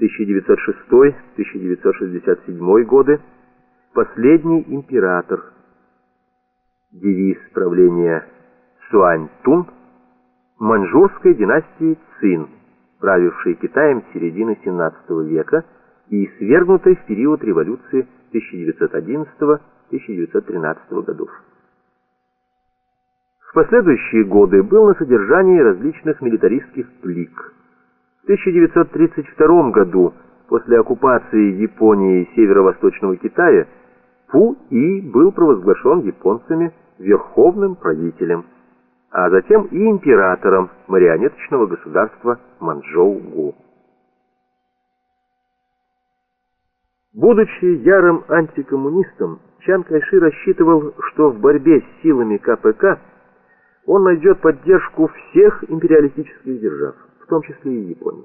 1906-1967 годы, последний император. Девиз правления Суань-Тун маньчжурской династии Цин, правившей Китаем середины 17 века и свергнутой в период революции 1911-1913 годов. В последующие годы был на содержании различных милитаристских клик. В 1932 году, после оккупации Японии северо-восточного Китая, Пу-И был провозглашен японцами верховным правителем, а затем и императором марионеточного государства Манчжоу-Гу. Будучи ярым антикоммунистом, Чан Кайши рассчитывал, что в борьбе с силами КПК он найдет поддержку всех империалистических держав, в том числе и Японии.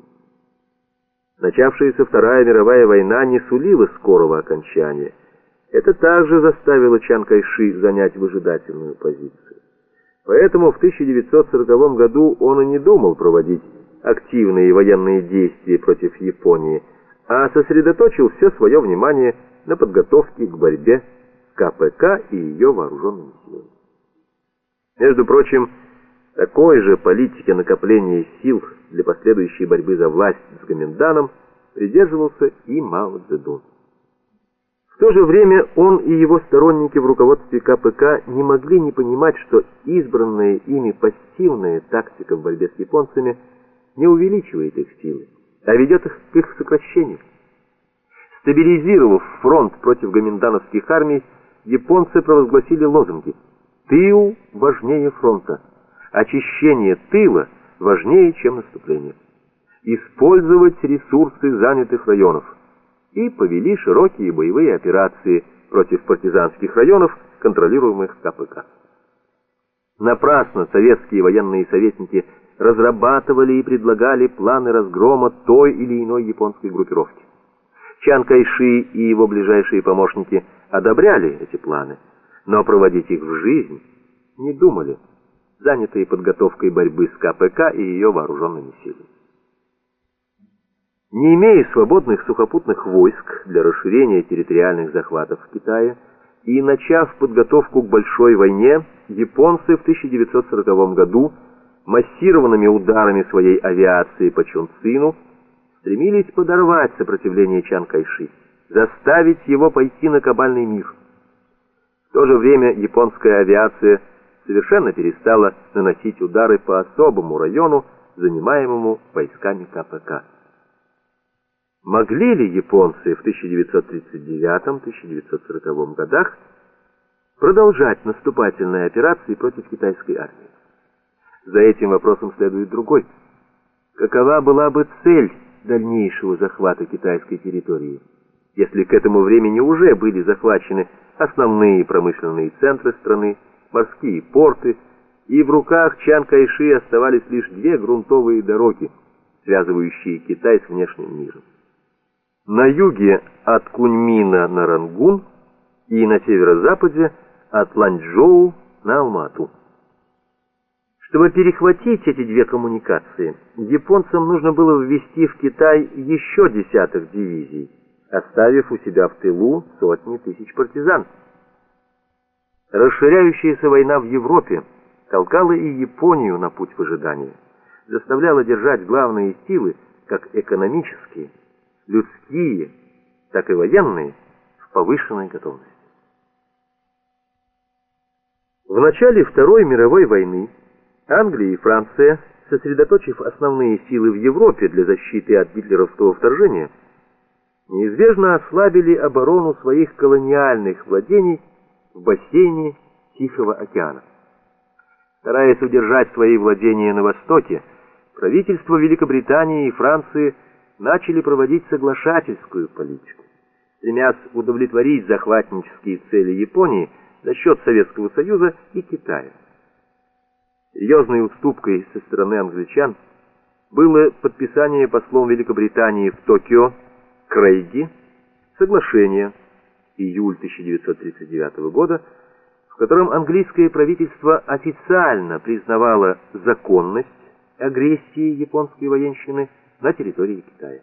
Начавшаяся Вторая мировая война не сулила скорого окончания. Это также заставило Чан Кайши занять выжидательную позицию. Поэтому в 1940 году он и не думал проводить активные военные действия против Японии, а сосредоточил все свое внимание на подготовке к борьбе с КПК и ее вооруженными силами. Между прочим, такой же политики накопления сил для последующей борьбы за власть с Гоминданом придерживался и Мао Цзэдун. В то же время он и его сторонники в руководстве КПК не могли не понимать, что избранная ими пассивная тактика в борьбе с японцами не увеличивает их силы, а ведет их к их сокращению. Стабилизировав фронт против гоминдановских армий, японцы провозгласили лозунги – Тыл важнее фронта. Очищение тыла важнее, чем наступление. Использовать ресурсы занятых районов. И повели широкие боевые операции против партизанских районов, контролируемых КПК. Напрасно советские военные советники разрабатывали и предлагали планы разгрома той или иной японской группировки. Чан Кайши и его ближайшие помощники одобряли эти планы но проводить их в жизнь не думали, занятые подготовкой борьбы с КПК и ее вооруженными силами. Не имея свободных сухопутных войск для расширения территориальных захватов в Китае и начав подготовку к большой войне, японцы в 1940 году массированными ударами своей авиации по Чунцину стремились подорвать сопротивление Чан Кайши, заставить его пойти на кабальный мир – в то же время японская авиация совершенно перестала наносить удары по особому району, занимаемому войсками КПК. Могли ли японцы в 1939-1940 годах продолжать наступательные операции против китайской армии? За этим вопросом следует другой. Какова была бы цель дальнейшего захвата китайской территории, если к этому времени уже были захвачены основные промышленные центры страны, морские порты, и в руках Чан Кайши оставались лишь две грунтовые дороги, связывающие Китай с внешним миром. На юге от Куньмина на Рангун и на северо-западе от Ланчжоу на Алмату. Чтобы перехватить эти две коммуникации, японцам нужно было ввести в Китай еще десяток дивизий оставив у себя в тылу сотни тысяч партизан. Расширяющаяся война в Европе толкала и Японию на путь выжидания, заставляла держать главные силы, как экономические, людские, так и военные, в повышенной готовности. В начале Второй мировой войны Англия и Франция, сосредоточив основные силы в Европе для защиты от гитлеровского вторжения, неизбежно ослабили оборону своих колониальных владений в бассейне Тихого океана. Стараясь удержать свои владения на востоке, правительства Великобритании и Франции начали проводить соглашательскую политику, стремясь удовлетворить захватнические цели Японии за счет Советского Союза и Китая. Серьезной уступкой со стороны англичан было подписание послом Великобритании в Токио Крейги соглашение июль 1939 года, в котором английское правительство официально признавало законность агрессии японской военщины на территории Китая.